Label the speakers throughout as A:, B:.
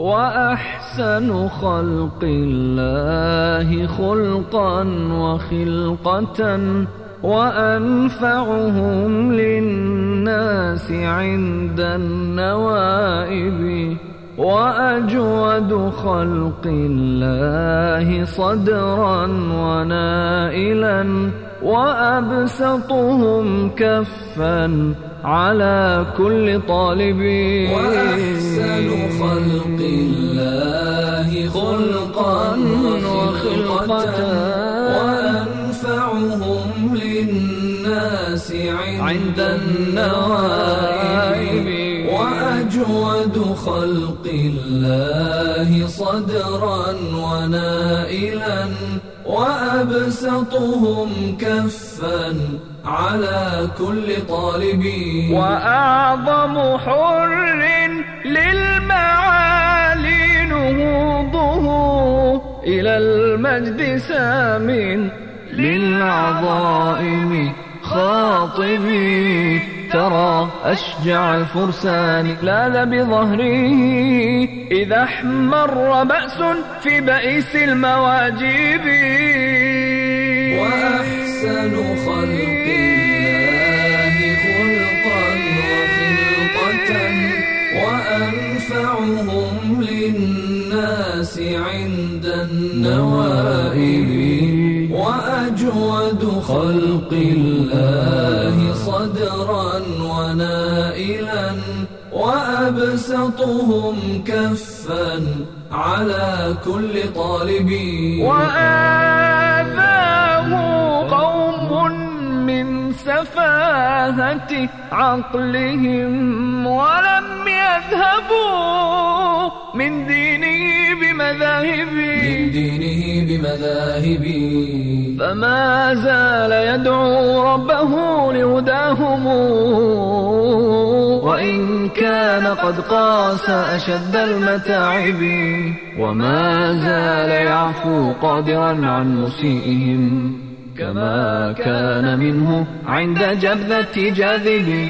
A: وأحسن خلق الله خلقا وخلقة وأنفعهم للناس عند النوائب وأجود خلق الله صدرا ونائلا وأبسطهم كفا على كل طالب.
B: وأحسن الله خلقا وخلقة وأنفعهم للناس عند النوائب وأجود خلق الله صدرا ونائلا وأبسطهم كفا على كل طالب
A: وأعظم حر للمعالي إلى المجد سام للعظائم خاطبي ترى أشجع الفرسان لاذ بظهره إذا احمر بأس في بئيس المواجب
B: وأحسن خلق الله خلقا. وأنفعهم للناس عند النوائب وأجود خلق الله صدرا ونائلا وأبسطهم كفا على كل طالب.
A: وآذاه قوم من سفاهة عقلهم ولم يذهبوا من دينه بمذاهب
B: من دينه بمذاهب
A: فما زال يدعو ربه لهداهم. وإن كان قد قاس أشد المتاعب. وما زال يعفو قادرا عن مسيئهم. كما كان منه عند جبذة جاذب.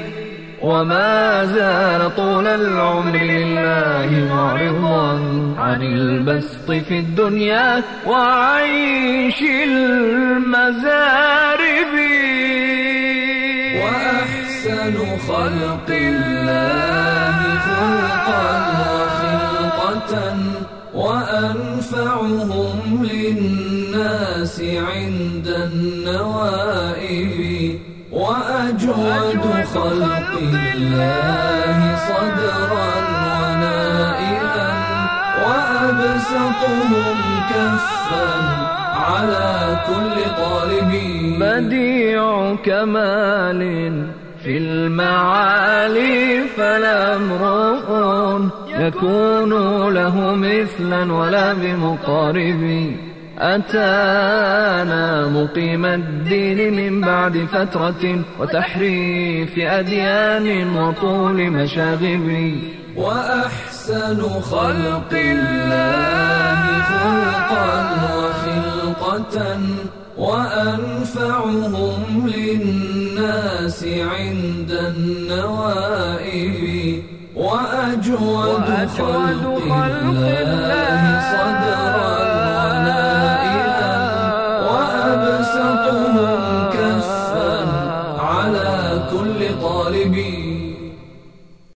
A: وما زال طول العمر لله معرضا عن البسط في الدنيا وعيش المزارب.
B: وأحسن خلق الله. عند النوائب وأجود خلق الله صدرا ونائلا وأبسطهم كفا على كل طالب
A: بديع كمال في المعالي فلا امرؤ يكون له مثلا ولا بمقارب أتانا مقيم الدين من بعد فترة وتحريف أديان وطول مشاغب.
B: وأحسن خلق الله خلقا وخلقة وأنفعهم للناس عند النوائب. وأجود خلق الله صدرا